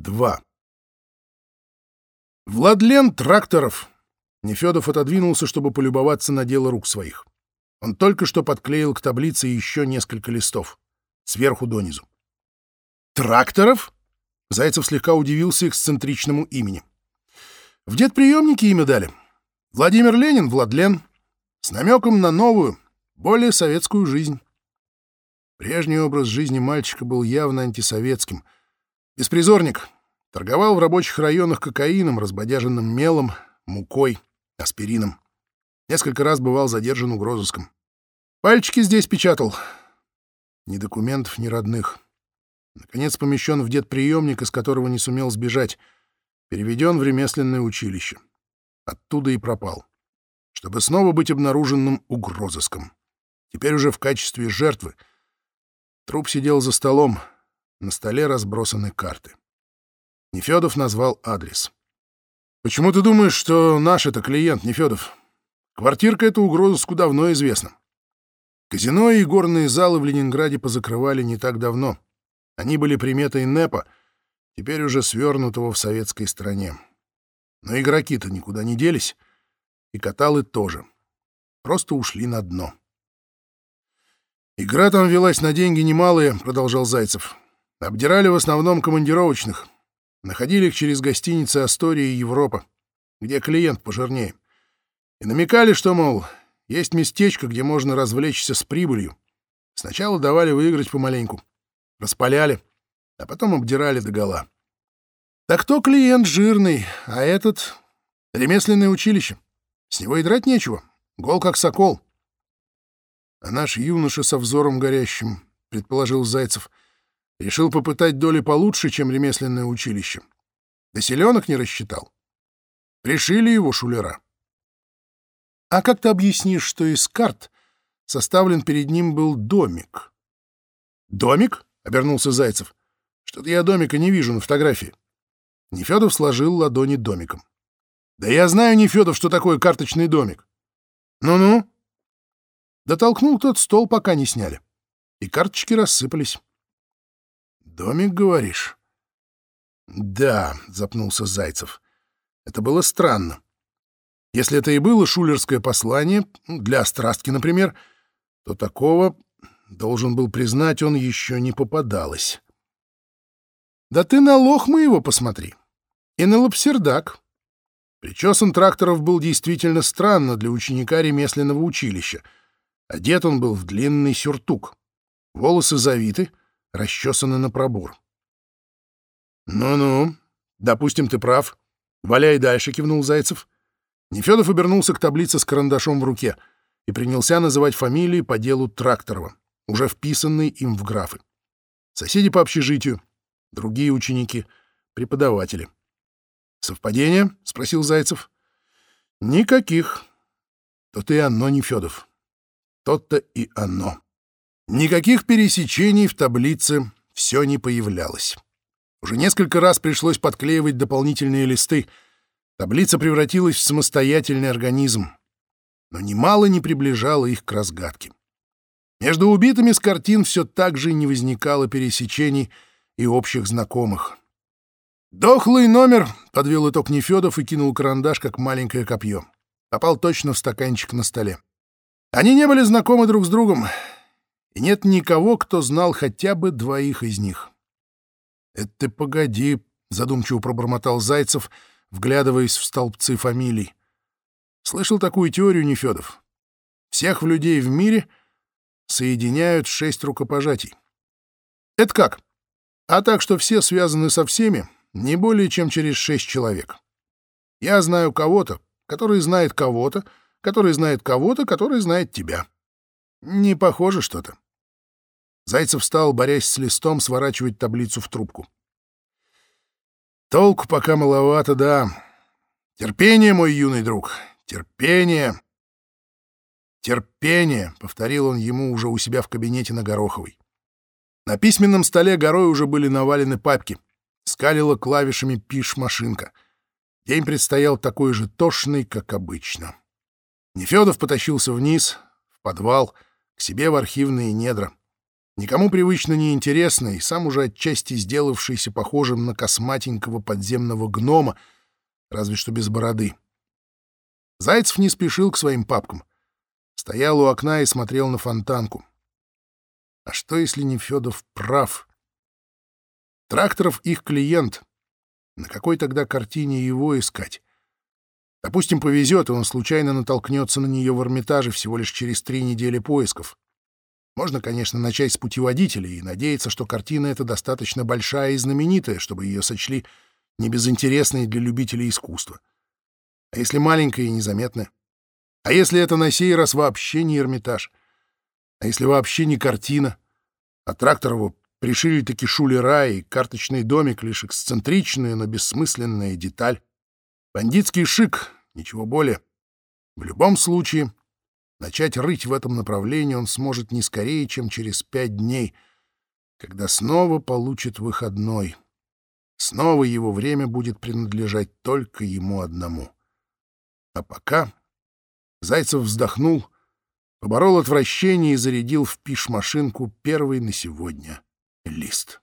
2. Владлен Тракторов. Нефедов отодвинулся, чтобы полюбоваться на дело рук своих. Он только что подклеил к таблице еще несколько листов. Сверху донизу. «Тракторов?» Зайцев слегка удивился эксцентричному имени. «В дедприемнике имя дали. Владимир Ленин, Владлен. С намеком на новую, более советскую жизнь». Прежний образ жизни мальчика был явно антисоветским. Беспризорник. Торговал в рабочих районах кокаином, разбодяженным мелом, мукой, аспирином. Несколько раз бывал задержан угрозыском. Пальчики здесь печатал. Ни документов, ни родных. Наконец помещен в дедприемник, из которого не сумел сбежать. Переведен в ремесленное училище. Оттуда и пропал. Чтобы снова быть обнаруженным угрозыском. Теперь уже в качестве жертвы. Труп сидел за столом. На столе разбросаны карты. Нефедов назвал адрес. «Почему ты думаешь, что наш это клиент, Нефедов? Квартирка эта угрозыску давно известна. Казино и горные залы в Ленинграде позакрывали не так давно. Они были приметой НЭПа, теперь уже свернутого в советской стране. Но игроки-то никуда не делись, и каталы тоже. Просто ушли на дно. «Игра там велась на деньги немалые», — продолжал Зайцев. «Обдирали в основном командировочных. Находили их через гостиницы «Астория» и «Европа», где клиент пожирнее. И намекали, что, мол, есть местечко, где можно развлечься с прибылью. Сначала давали выиграть помаленьку, распаляли, а потом обдирали догола. Так то клиент жирный, а этот — ремесленное училище. С него и драть нечего, гол как сокол. А наш юноша со взором горящим, предположил Зайцев, решил попытать доли получше, чем ремесленное училище. Да селенок не рассчитал. Пришили его шулера. А как ты объяснишь, что из карт составлен перед ним был домик? Домик? — обернулся Зайцев. Что-то я домика не вижу на фотографии. Нефедов сложил ладони домиком. Да я знаю, Нефедов, что такое карточный домик. Ну-ну. Дотолкнул тот стол, пока не сняли. И карточки рассыпались. «Домик, говоришь?» «Да», — запнулся Зайцев. «Это было странно. Если это и было шулерское послание, для страстки, например, то такого, должен был признать, он еще не попадалось. Да ты на лох моего посмотри. И на лапсердак. Причесан тракторов был действительно странно для ученика ремесленного училища. Одет он был в длинный сюртук. Волосы завиты, расчесаны на пробор. «Ну-ну, допустим, ты прав. Валяй дальше», — кивнул Зайцев. Нефедов обернулся к таблице с карандашом в руке и принялся называть фамилии по делу Тракторова, уже вписанные им в графы. Соседи по общежитию, другие ученики, преподаватели. «Совпадение?» — спросил Зайцев. «Никаких. То-то и оно, Нефедов. То-то и оно. Никаких пересечений в таблице все не появлялось. Уже несколько раз пришлось подклеивать дополнительные листы — Таблица превратилась в самостоятельный организм, но немало не приближала их к разгадке. Между убитыми с картин все так же не возникало пересечений и общих знакомых. «Дохлый номер!» — подвел итог Нефедов и кинул карандаш, как маленькое копье. Попал точно в стаканчик на столе. Они не были знакомы друг с другом, и нет никого, кто знал хотя бы двоих из них. «Это ты погоди», — задумчиво пробормотал Зайцев — вглядываясь в столбцы фамилий. Слышал такую теорию, Нефедов? Всех в людей в мире соединяют шесть рукопожатий. Это как? А так, что все связаны со всеми не более чем через шесть человек. Я знаю кого-то, который знает кого-то, который знает кого-то, который знает тебя. Не похоже что-то. Зайцев встал, борясь с листом, сворачивать таблицу в трубку. Толку пока маловато, да. Терпение, мой юный друг, терпение. Терпение, — повторил он ему уже у себя в кабинете на Гороховой. На письменном столе горой уже были навалены папки. Скалила клавишами пиш-машинка. День предстоял такой же тошный, как обычно. Нефедов потащился вниз, в подвал, к себе в архивные недра. Никому привычно неинтересный, сам уже отчасти сделавшийся похожим на косматенького подземного гнома, разве что без бороды. Зайцев не спешил к своим папкам. Стоял у окна и смотрел на фонтанку. А что, если не Федов прав? Тракторов их клиент. На какой тогда картине его искать? Допустим, повезет, и он случайно натолкнется на нее в Эрмитаже всего лишь через три недели поисков. Можно, конечно, начать с путеводителя и надеяться, что картина эта достаточно большая и знаменитая, чтобы ее сочли небезынтересной для любителей искусства. А если маленькая и незаметная? А если это на сей раз вообще не Эрмитаж? А если вообще не картина? А Тракторову пришили таки шулера и карточный домик лишь эксцентричная, но бессмысленная деталь. Бандитский шик, ничего более. В любом случае, начать рыть в этом направлении он сможет не скорее, чем через пять дней, когда снова получит выходной. Снова его время будет принадлежать только ему одному. А пока Зайцев вздохнул, поборол отвращение и зарядил в пиш-машинку первый на сегодня лист.